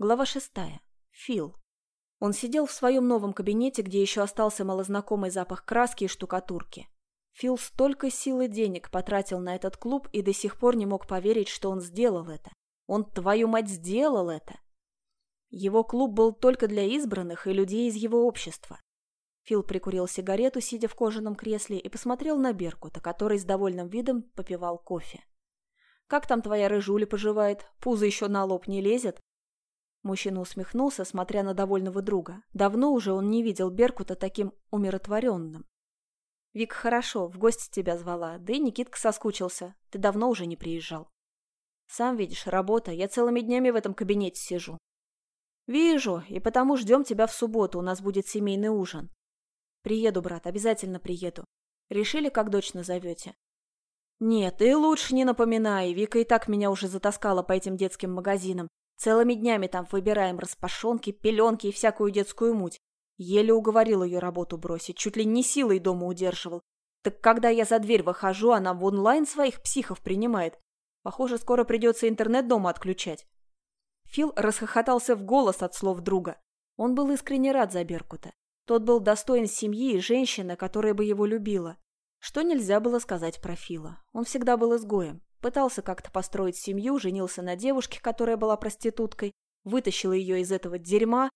Глава шестая. Фил. Он сидел в своем новом кабинете, где еще остался малознакомый запах краски и штукатурки. Фил столько сил и денег потратил на этот клуб и до сих пор не мог поверить, что он сделал это. Он, твою мать, сделал это! Его клуб был только для избранных и людей из его общества. Фил прикурил сигарету, сидя в кожаном кресле, и посмотрел на Беркута, который с довольным видом попивал кофе. «Как там твоя рыжуля поживает? Пузо еще на лоб не лезет?» Мужчина усмехнулся, смотря на довольного друга. Давно уже он не видел Беркута таким умиротворенным. «Вик, хорошо, в гости тебя звала, да и Никитка соскучился. Ты давно уже не приезжал». «Сам видишь, работа, я целыми днями в этом кабинете сижу». «Вижу, и потому ждем тебя в субботу, у нас будет семейный ужин». «Приеду, брат, обязательно приеду. Решили, как дочь назовете?» «Нет, и лучше не напоминай, Вика и так меня уже затаскала по этим детским магазинам. Целыми днями там выбираем распашонки, пеленки и всякую детскую муть. Еле уговорил ее работу бросить, чуть ли не силой дома удерживал. Так когда я за дверь выхожу, она в онлайн своих психов принимает. Похоже, скоро придется интернет дома отключать. Фил расхохотался в голос от слов друга. Он был искренне рад за Беркута. Тот был достоин семьи и женщины, которая бы его любила. Что нельзя было сказать про Фила. Он всегда был изгоем. Пытался как-то построить семью, женился на девушке, которая была проституткой, вытащил ее из этого дерьма,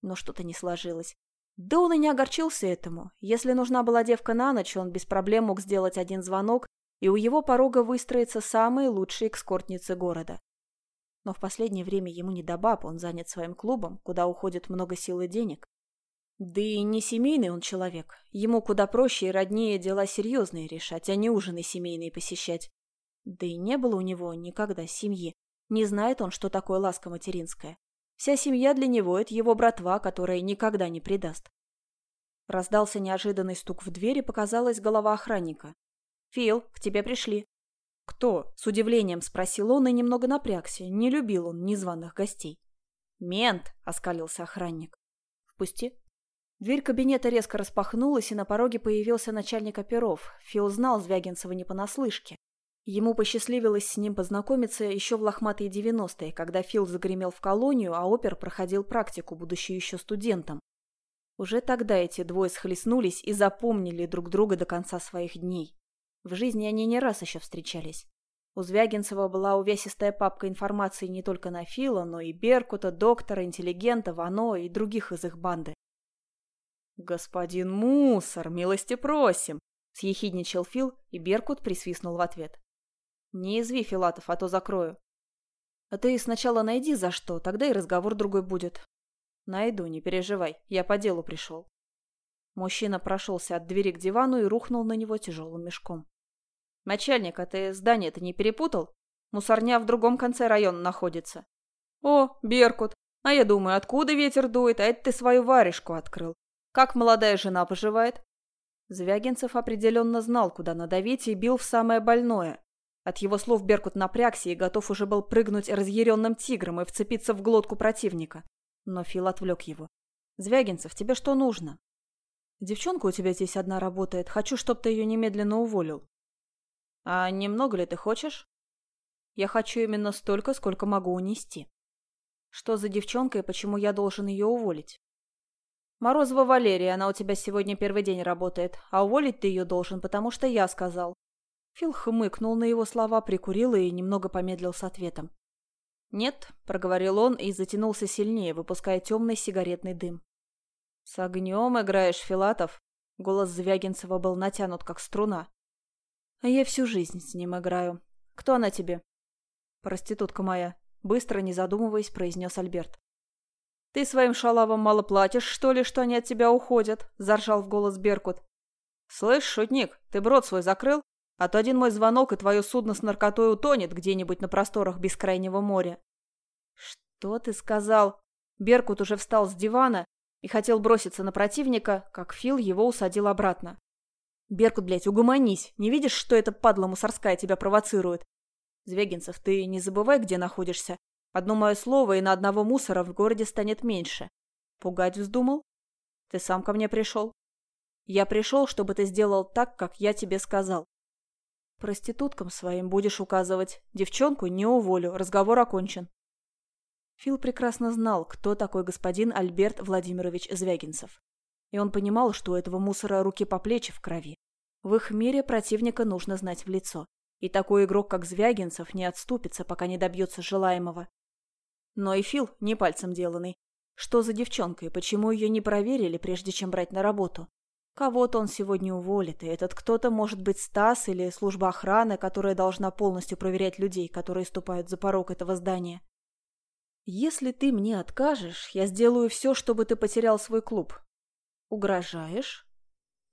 но что-то не сложилось. Да он и не огорчился этому. Если нужна была девка на ночь, он без проблем мог сделать один звонок, и у его порога выстроятся самые лучшие экскортницы города. Но в последнее время ему не до баб, он занят своим клубом, куда уходит много сил и денег. Да и не семейный он человек. Ему куда проще и роднее дела серьезные решать, а не ужины семейные посещать. Да и не было у него никогда семьи. Не знает он, что такое ласка материнская. Вся семья для него – это его братва, которая никогда не предаст. Раздался неожиданный стук в дверь и показалась голова охранника. «Фил, к тебе пришли». «Кто?» – с удивлением спросил он и немного напрягся. Не любил он незваных гостей. «Мент!» – оскалился охранник. «Впусти». Дверь кабинета резко распахнулась, и на пороге появился начальник оперов. Фил знал Звягинцева не понаслышке. Ему посчастливилось с ним познакомиться еще в лохматые девяностые, когда Фил загремел в колонию, а опер проходил практику, будучи еще студентом. Уже тогда эти двое схлестнулись и запомнили друг друга до конца своих дней. В жизни они не раз еще встречались. У Звягинцева была увесистая папка информации не только на Фила, но и Беркута, доктора, интеллигента, Вано и других из их банды. «Господин Мусор, милости просим!» – съехидничал Фил, и Беркут присвистнул в ответ. «Не изви, Филатов, а то закрою». «А ты сначала найди за что, тогда и разговор другой будет». «Найду, не переживай, я по делу пришел». Мужчина прошелся от двери к дивану и рухнул на него тяжелым мешком. «Начальник, а ты здание-то не перепутал? Мусорня в другом конце района находится». «О, Беркут! А я думаю, откуда ветер дует, а это ты свою варежку открыл. Как молодая жена поживает?» Звягинцев определенно знал, куда надавить, и бил в самое больное. От его слов Беркут напрягся и готов уже был прыгнуть разъяренным тигром и вцепиться в глотку противника. Но Фил отвлек его. «Звягинцев, тебе что нужно?» «Девчонка у тебя здесь одна работает. Хочу, чтоб ты ее немедленно уволил». «А немного ли ты хочешь?» «Я хочу именно столько, сколько могу унести». «Что за девчонка и почему я должен ее уволить?» «Морозова Валерия, она у тебя сегодня первый день работает, а уволить ты ее должен, потому что я сказал. Фил хмыкнул на его слова, прикурил и немного помедлил с ответом. «Нет», — проговорил он и затянулся сильнее, выпуская темный сигаретный дым. «С огнем играешь, Филатов?» Голос Звягинцева был натянут, как струна. «А я всю жизнь с ним играю. Кто она тебе?» «Проститутка моя», — быстро, не задумываясь, произнес Альберт. «Ты своим шалавам мало платишь, что ли, что они от тебя уходят?» — заржал в голос Беркут. «Слышь, шутник, ты брод свой закрыл?» А то один мой звонок, и твое судно с наркотой утонет где-нибудь на просторах бескрайнего моря. Что ты сказал? Беркут уже встал с дивана и хотел броситься на противника, как Фил его усадил обратно. Беркут, блядь, угомонись. Не видишь, что эта падла мусорская тебя провоцирует? Звегинцев, ты не забывай, где находишься. Одно мое слово, и на одного мусора в городе станет меньше. Пугать вздумал? Ты сам ко мне пришел? Я пришел, чтобы ты сделал так, как я тебе сказал. Проституткам своим будешь указывать. Девчонку не уволю, разговор окончен. Фил прекрасно знал, кто такой господин Альберт Владимирович Звягинцев. И он понимал, что у этого мусора руки по плечи в крови. В их мире противника нужно знать в лицо. И такой игрок, как Звягинцев, не отступится, пока не добьется желаемого. Но и Фил не пальцем деланный. Что за девчонка и почему ее не проверили, прежде чем брать на работу? Кого-то он сегодня уволит, и этот кто-то может быть Стас или служба охраны, которая должна полностью проверять людей, которые ступают за порог этого здания. Если ты мне откажешь, я сделаю все, чтобы ты потерял свой клуб. Угрожаешь?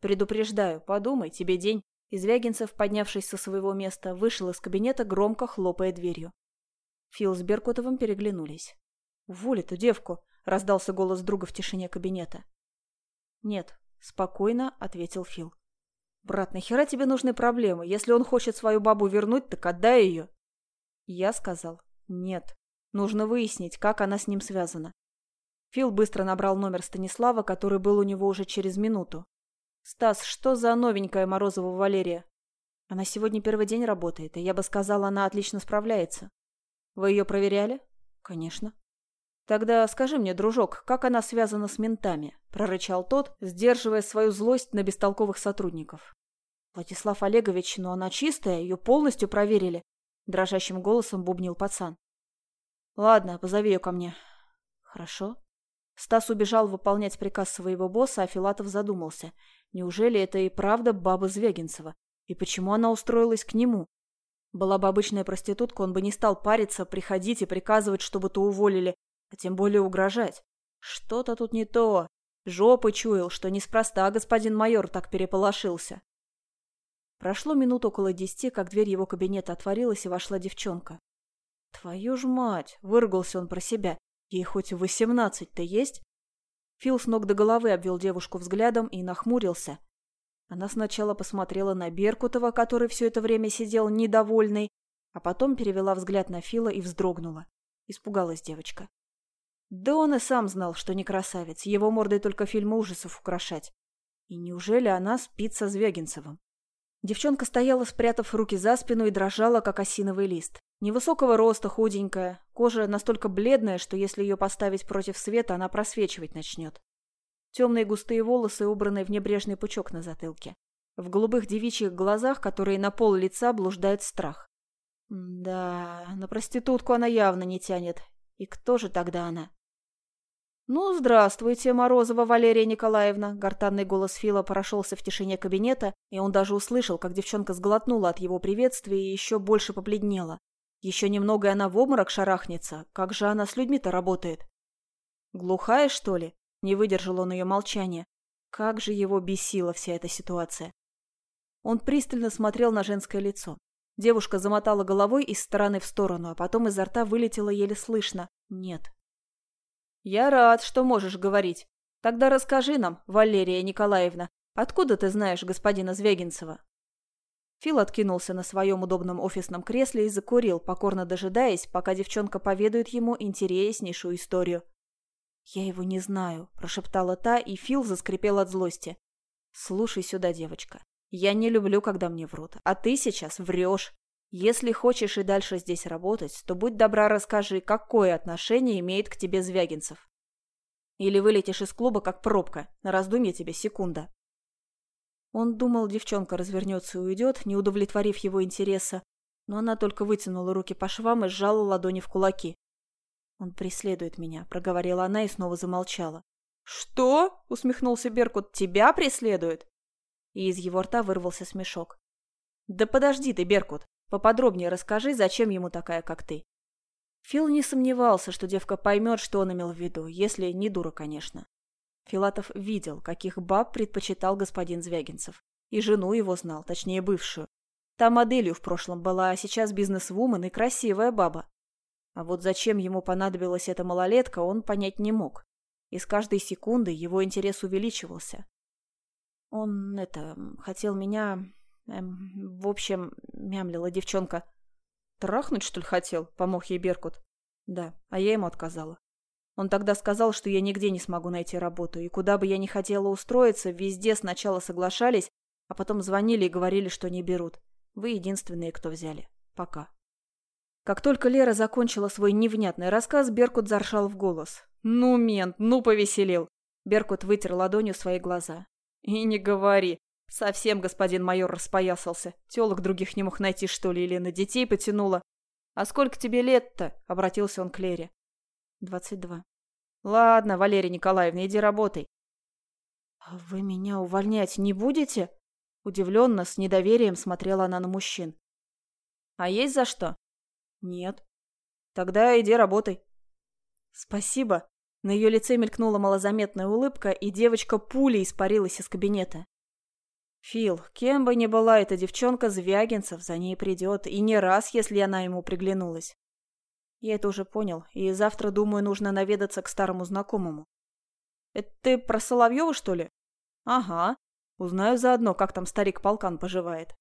Предупреждаю, подумай, тебе день. Извягинцев, поднявшись со своего места, вышел из кабинета, громко хлопая дверью. Фил с Беркутовым переглянулись. «Уволь эту девку!» — раздался голос друга в тишине кабинета. «Нет, — спокойно ответил Фил. «Брат, нахера тебе нужны проблемы? Если он хочет свою бабу вернуть, так отдай ее». Я сказал «нет». Нужно выяснить, как она с ним связана. Фил быстро набрал номер Станислава, который был у него уже через минуту. «Стас, что за новенькая Морозова Валерия?» «Она сегодня первый день работает, и я бы сказала, она отлично справляется». «Вы ее проверяли?» «Конечно». «Тогда скажи мне, дружок, как она связана с ментами?» – прорычал тот, сдерживая свою злость на бестолковых сотрудников. «Владислав Олегович, но она чистая, ее полностью проверили», – дрожащим голосом бубнил пацан. «Ладно, позови ее ко мне». «Хорошо». Стас убежал выполнять приказ своего босса, а Филатов задумался. Неужели это и правда баба Звягинцева? И почему она устроилась к нему? Была бы обычная проститутка, он бы не стал париться, приходить и приказывать, чтобы то уволили, а тем более угрожать. Что-то тут не то. Жопы чуял, что неспроста господин майор так переполошился. Прошло минут около десяти, как дверь его кабинета отворилась, и вошла девчонка. «Твою ж мать!» — выругался он про себя. «Ей хоть восемнадцать-то есть?» Фил с ног до головы обвел девушку взглядом и нахмурился. Она сначала посмотрела на Беркутова, который все это время сидел недовольный, а потом перевела взгляд на Фила и вздрогнула. Испугалась девочка. Да он и сам знал, что не красавец, его мордой только фильмы ужасов украшать. И неужели она спит со Звягинцевым? Девчонка стояла, спрятав руки за спину и дрожала, как осиновый лист. Невысокого роста, худенькая, кожа настолько бледная, что если ее поставить против света, она просвечивать начнет. Темные густые волосы, убранные в небрежный пучок на затылке. В голубых девичьих глазах, которые на пол лица, блуждает страх. Да, на проститутку она явно не тянет. И кто же тогда она? «Ну, здравствуйте, Морозова Валерия Николаевна!» Гортанный голос Фила прошелся в тишине кабинета, и он даже услышал, как девчонка сглотнула от его приветствия и еще больше побледнела. Еще немного, и она в обморок шарахнется. Как же она с людьми-то работает? «Глухая, что ли?» Не выдержал он ее молчания. Как же его бесила вся эта ситуация. Он пристально смотрел на женское лицо. Девушка замотала головой из стороны в сторону, а потом изо рта вылетела еле слышно. «Нет, «Я рад, что можешь говорить. Тогда расскажи нам, Валерия Николаевна, откуда ты знаешь господина Звягинцева?» Фил откинулся на своем удобном офисном кресле и закурил, покорно дожидаясь, пока девчонка поведает ему интереснейшую историю. «Я его не знаю», – прошептала та, и Фил заскрипел от злости. «Слушай сюда, девочка. Я не люблю, когда мне врут, а ты сейчас врешь. Если хочешь и дальше здесь работать, то будь добра расскажи, какое отношение имеет к тебе Звягинцев. Или вылетишь из клуба, как пробка. На раздумье тебе секунда. Он думал, девчонка развернется и уйдет, не удовлетворив его интереса, но она только вытянула руки по швам и сжала ладони в кулаки. «Он преследует меня», — проговорила она и снова замолчала. «Что?» — усмехнулся Беркут. «Тебя преследует?» И из его рта вырвался смешок. «Да подожди ты, Беркут. Поподробнее расскажи, зачем ему такая, как ты. Фил не сомневался, что девка поймет, что он имел в виду, если не дура, конечно. Филатов видел, каких баб предпочитал господин Звягинцев. И жену его знал, точнее бывшую. Та моделью в прошлом была, а сейчас бизнес-вумен и красивая баба. А вот зачем ему понадобилась эта малолетка, он понять не мог. И с каждой секундой его интерес увеличивался. Он, это, хотел меня Эм, в общем, мямлила девчонка. Трахнуть, что ли, хотел? Помог ей Беркут. Да, а я ему отказала. Он тогда сказал, что я нигде не смогу найти работу, и куда бы я ни хотела устроиться, везде сначала соглашались, а потом звонили и говорили, что не берут. Вы единственные, кто взяли. Пока. Как только Лера закончила свой невнятный рассказ, Беркут заршал в голос. «Ну, мент, ну повеселил!» Беркут вытер ладонью свои глаза. «И не говори. Совсем господин майор распоясался. Телок других не мог найти, что ли, или на детей потянуло. А сколько тебе лет-то?» — обратился он к Лере. «Двадцать два». «Ладно, Валерия Николаевна, иди работай». «А вы меня увольнять не будете?» Удивленно, с недоверием смотрела она на мужчин. «А есть за что?» «Нет». «Тогда иди работай». «Спасибо». На ее лице мелькнула малозаметная улыбка, и девочка пулей испарилась из кабинета. «Фил, кем бы ни была эта девчонка, Звягинцев за ней придет, и не раз, если она ему приглянулась. Я это уже понял, и завтра, думаю, нужно наведаться к старому знакомому. Это ты про Соловьева, что ли? Ага. Узнаю заодно, как там старик-полкан поживает.